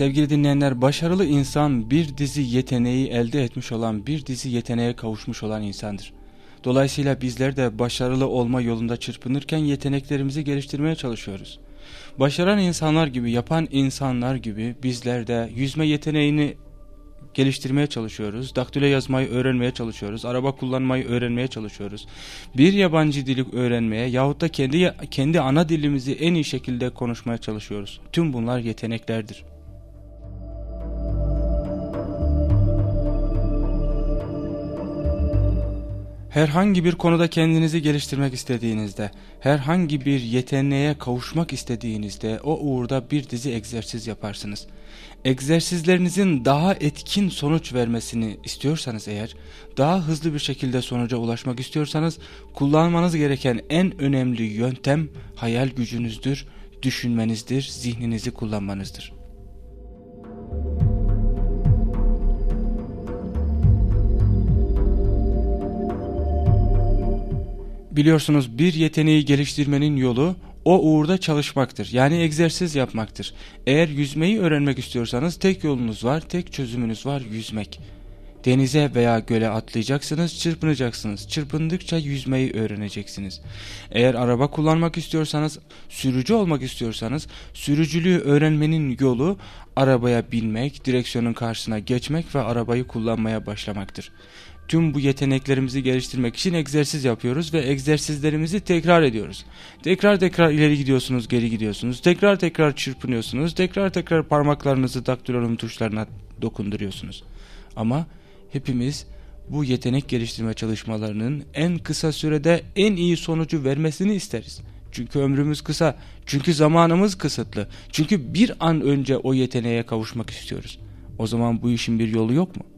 Sevgili dinleyenler başarılı insan bir dizi yeteneği elde etmiş olan bir dizi yeteneğe kavuşmuş olan insandır. Dolayısıyla bizler de başarılı olma yolunda çırpınırken yeteneklerimizi geliştirmeye çalışıyoruz. Başaran insanlar gibi, yapan insanlar gibi bizler de yüzme yeteneğini geliştirmeye çalışıyoruz. Daktilo yazmayı öğrenmeye çalışıyoruz. Araba kullanmayı öğrenmeye çalışıyoruz. Bir yabancı dili öğrenmeye yahut da kendi kendi ana dilimizi en iyi şekilde konuşmaya çalışıyoruz. Tüm bunlar yeteneklerdir. Herhangi bir konuda kendinizi geliştirmek istediğinizde, herhangi bir yeteneğe kavuşmak istediğinizde o uğurda bir dizi egzersiz yaparsınız. Egzersizlerinizin daha etkin sonuç vermesini istiyorsanız eğer, daha hızlı bir şekilde sonuca ulaşmak istiyorsanız kullanmanız gereken en önemli yöntem hayal gücünüzdür, düşünmenizdir, zihninizi kullanmanızdır. Biliyorsunuz bir yeteneği geliştirmenin yolu o uğurda çalışmaktır. Yani egzersiz yapmaktır. Eğer yüzmeyi öğrenmek istiyorsanız tek yolunuz var, tek çözümünüz var yüzmek. Denize veya göle atlayacaksınız, çırpınacaksınız. Çırpındıkça yüzmeyi öğreneceksiniz. Eğer araba kullanmak istiyorsanız, sürücü olmak istiyorsanız, sürücülüğü öğrenmenin yolu arabaya binmek, direksiyonun karşısına geçmek ve arabayı kullanmaya başlamaktır. Tüm bu yeteneklerimizi geliştirmek için egzersiz yapıyoruz ve egzersizlerimizi tekrar ediyoruz. Tekrar tekrar ileri gidiyorsunuz, geri gidiyorsunuz. Tekrar tekrar çırpınıyorsunuz. Tekrar tekrar parmaklarınızı daktilonun tuşlarına dokunduruyorsunuz. Ama hepimiz bu yetenek geliştirme çalışmalarının en kısa sürede en iyi sonucu vermesini isteriz. Çünkü ömrümüz kısa, çünkü zamanımız kısıtlı, çünkü bir an önce o yeteneğe kavuşmak istiyoruz. O zaman bu işin bir yolu yok mu?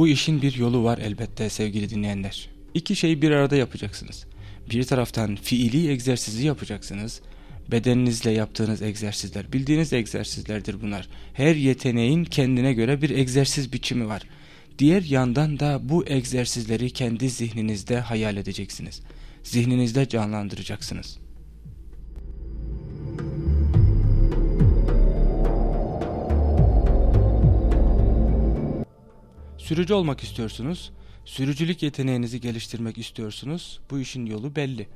Bu işin bir yolu var elbette sevgili dinleyenler. İki şeyi bir arada yapacaksınız. Bir taraftan fiili egzersizi yapacaksınız. Bedeninizle yaptığınız egzersizler, bildiğiniz egzersizlerdir bunlar. Her yeteneğin kendine göre bir egzersiz biçimi var. Diğer yandan da bu egzersizleri kendi zihninizde hayal edeceksiniz. Zihninizde canlandıracaksınız. Sürücü olmak istiyorsunuz. Sürücülük yeteneğinizi geliştirmek istiyorsunuz. Bu işin yolu belli.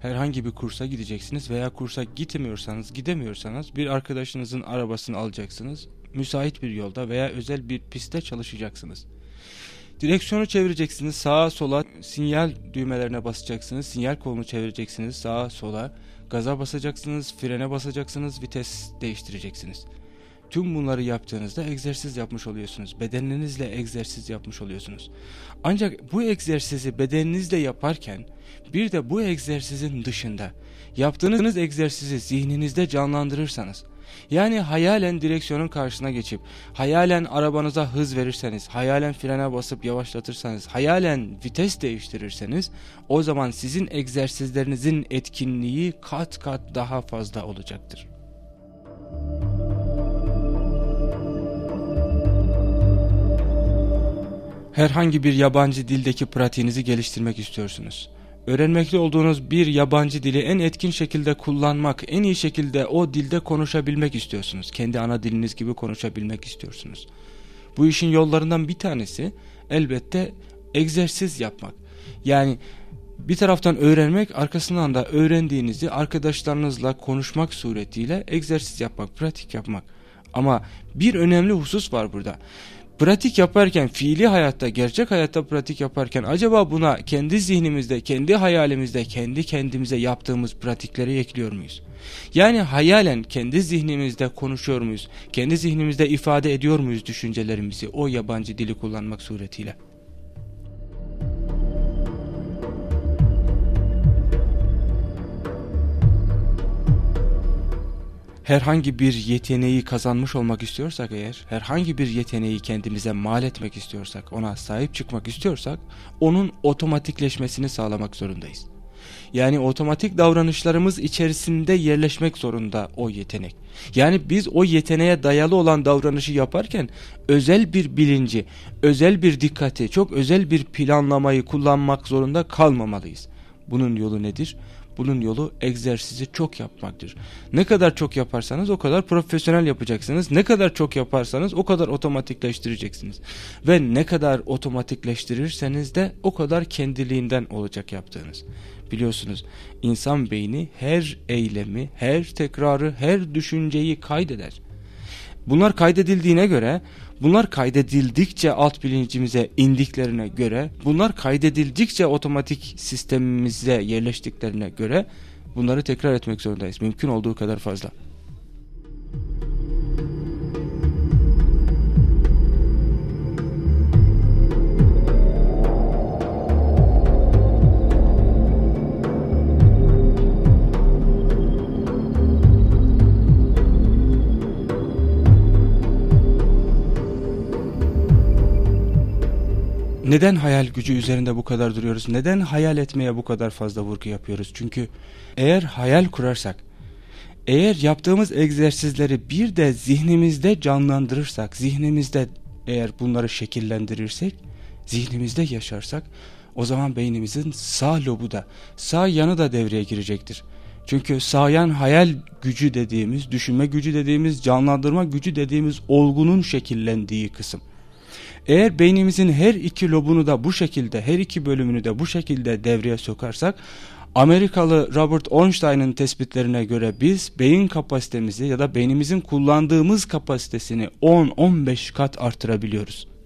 Herhangi bir kursa gideceksiniz veya kursa gitmiyorsanız, gidemiyorsanız bir arkadaşınızın arabasını alacaksınız. Müsait bir yolda veya özel bir pistte çalışacaksınız. Direksiyonu çevireceksiniz sağa sola sinyal düğmelerine basacaksınız. Sinyal kolunu çevireceksiniz sağa sola. Gaza basacaksınız, frene basacaksınız, vites değiştireceksiniz. Tüm bunları yaptığınızda egzersiz yapmış oluyorsunuz. Bedeninizle egzersiz yapmış oluyorsunuz. Ancak bu egzersizi bedeninizle yaparken bir de bu egzersizin dışında yaptığınız egzersizi zihninizde canlandırırsanız yani hayalen direksiyonun karşısına geçip hayalen arabanıza hız verirseniz, hayalen frene basıp yavaşlatırsanız, hayalen vites değiştirirseniz o zaman sizin egzersizlerinizin etkinliği kat kat daha fazla olacaktır. Herhangi bir yabancı dildeki pratiğinizi geliştirmek istiyorsunuz. Öğrenmekte olduğunuz bir yabancı dili en etkin şekilde kullanmak, en iyi şekilde o dilde konuşabilmek istiyorsunuz. Kendi ana diliniz gibi konuşabilmek istiyorsunuz. Bu işin yollarından bir tanesi elbette egzersiz yapmak. Yani bir taraftan öğrenmek, arkasından da öğrendiğinizi arkadaşlarınızla konuşmak suretiyle egzersiz yapmak, pratik yapmak. Ama bir önemli husus var burada pratik yaparken fiili hayatta gerçek hayatta pratik yaparken acaba buna kendi zihnimizde kendi hayalimizde kendi kendimize yaptığımız pratikleri ekliyor muyuz? Yani hayalen kendi zihnimizde konuşuyor muyuz? Kendi zihnimizde ifade ediyor muyuz düşüncelerimizi o yabancı dili kullanmak suretiyle? Herhangi bir yeteneği kazanmış olmak istiyorsak eğer, herhangi bir yeteneği kendimize mal etmek istiyorsak, ona sahip çıkmak istiyorsak, onun otomatikleşmesini sağlamak zorundayız. Yani otomatik davranışlarımız içerisinde yerleşmek zorunda o yetenek. Yani biz o yeteneğe dayalı olan davranışı yaparken özel bir bilinci, özel bir dikkati, çok özel bir planlamayı kullanmak zorunda kalmamalıyız. Bunun yolu nedir? Bunun yolu egzersizi çok yapmaktır. Ne kadar çok yaparsanız o kadar profesyonel yapacaksınız. Ne kadar çok yaparsanız o kadar otomatikleştireceksiniz. Ve ne kadar otomatikleştirirseniz de o kadar kendiliğinden olacak yaptığınız. Biliyorsunuz insan beyni her eylemi, her tekrarı, her düşünceyi kaydeder. Bunlar kaydedildiğine göre Bunlar kaydedildikçe alt bilincimize indiklerine göre, bunlar kaydedildikçe otomatik sistemimize yerleştiklerine göre bunları tekrar etmek zorundayız. Mümkün olduğu kadar fazla. Neden hayal gücü üzerinde bu kadar duruyoruz? Neden hayal etmeye bu kadar fazla vurgu yapıyoruz? Çünkü eğer hayal kurarsak, eğer yaptığımız egzersizleri bir de zihnimizde canlandırırsak, zihnimizde eğer bunları şekillendirirsek, zihnimizde yaşarsak, o zaman beynimizin sağ lobu da, sağ yanı da devreye girecektir. Çünkü sağyan hayal gücü dediğimiz, düşünme gücü dediğimiz, canlandırma gücü dediğimiz olgunun şekillendiği kısım. Eğer beynimizin her iki lobunu da bu şekilde, her iki bölümünü de bu şekilde devreye sokarsak, Amerikalı Robert Einstein'ın tespitlerine göre biz beyin kapasitemizi ya da beynimizin kullandığımız kapasitesini 10-15 kat artırabiliyoruz.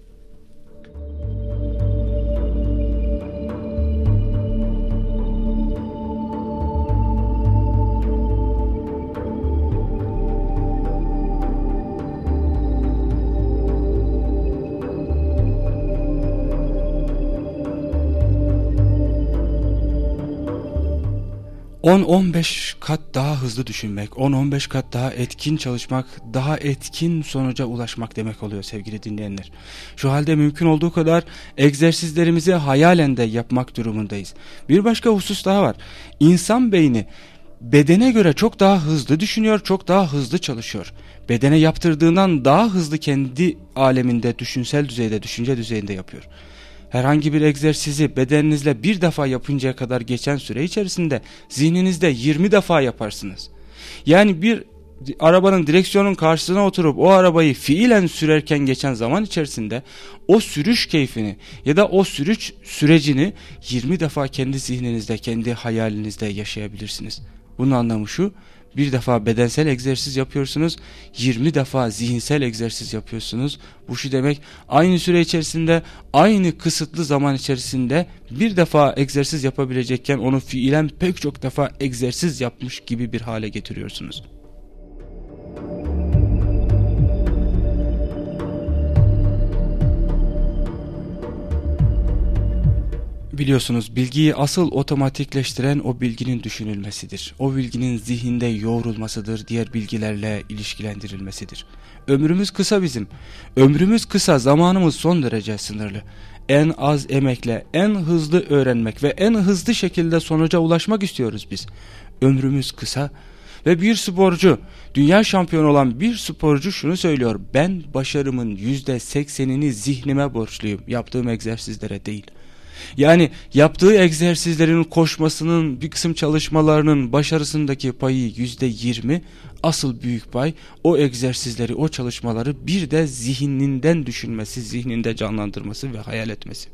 10-15 kat daha hızlı düşünmek, 10-15 kat daha etkin çalışmak, daha etkin sonuca ulaşmak demek oluyor sevgili dinleyenler. Şu halde mümkün olduğu kadar egzersizlerimizi hayalen de yapmak durumundayız. Bir başka husus daha var. İnsan beyni bedene göre çok daha hızlı düşünüyor, çok daha hızlı çalışıyor. Bedene yaptırdığından daha hızlı kendi aleminde, düşünsel düzeyde, düşünce düzeyinde yapıyor herhangi bir egzersizi bedeninizle bir defa yapıncaya kadar geçen süre içerisinde zihninizde 20 defa yaparsınız. Yani bir arabanın direksiyonun karşısına oturup o arabayı fiilen sürerken geçen zaman içerisinde o sürüş keyfini ya da o sürüş sürecini 20 defa kendi zihninizde, kendi hayalinizde yaşayabilirsiniz. Bunun anlamı şu, bir defa bedensel egzersiz yapıyorsunuz, 20 defa zihinsel egzersiz yapıyorsunuz. Bu şu demek aynı süre içerisinde, aynı kısıtlı zaman içerisinde bir defa egzersiz yapabilecekken onu fiilen pek çok defa egzersiz yapmış gibi bir hale getiriyorsunuz. Biliyorsunuz bilgiyi asıl otomatikleştiren o bilginin düşünülmesidir. O bilginin zihinde yoğrulmasıdır, diğer bilgilerle ilişkilendirilmesidir. Ömrümüz kısa bizim. Ömrümüz kısa, zamanımız son derece sınırlı. En az emekle, en hızlı öğrenmek ve en hızlı şekilde sonuca ulaşmak istiyoruz biz. Ömrümüz kısa ve bir sporcu, dünya şampiyonu olan bir sporcu şunu söylüyor. Ben başarımın yüzde seksenini zihnime borçluyum, yaptığım egzersizlere değil.'' Yani yaptığı egzersizlerin koşmasının bir kısım çalışmalarının başarısındaki payı yüzde yirmi asıl büyük pay o egzersizleri o çalışmaları bir de zihninden düşünmesi zihninde canlandırması ve hayal etmesi.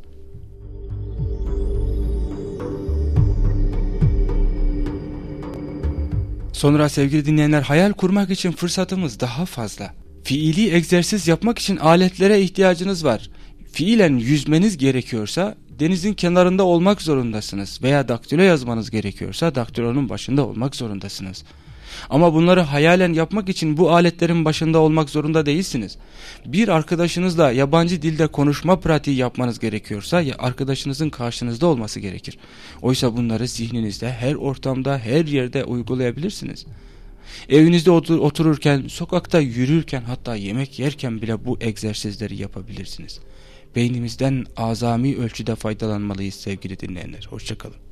Sonra sevgili dinleyenler hayal kurmak için fırsatımız daha fazla. Fiili egzersiz yapmak için aletlere ihtiyacınız var. Fiilen yüzmeniz gerekiyorsa denizin kenarında olmak zorundasınız veya daktilo yazmanız gerekiyorsa daktilonun başında olmak zorundasınız. Ama bunları hayalen yapmak için bu aletlerin başında olmak zorunda değilsiniz. Bir arkadaşınızla yabancı dilde konuşma pratiği yapmanız gerekiyorsa ya arkadaşınızın karşınızda olması gerekir. Oysa bunları zihninizde her ortamda her yerde uygulayabilirsiniz. Evinizde otur otururken, sokakta yürürken hatta yemek yerken bile bu egzersizleri yapabilirsiniz beynimizden azami ölçüde faydalanmalıyız sevgili dinleyenler. Hoşçakalın.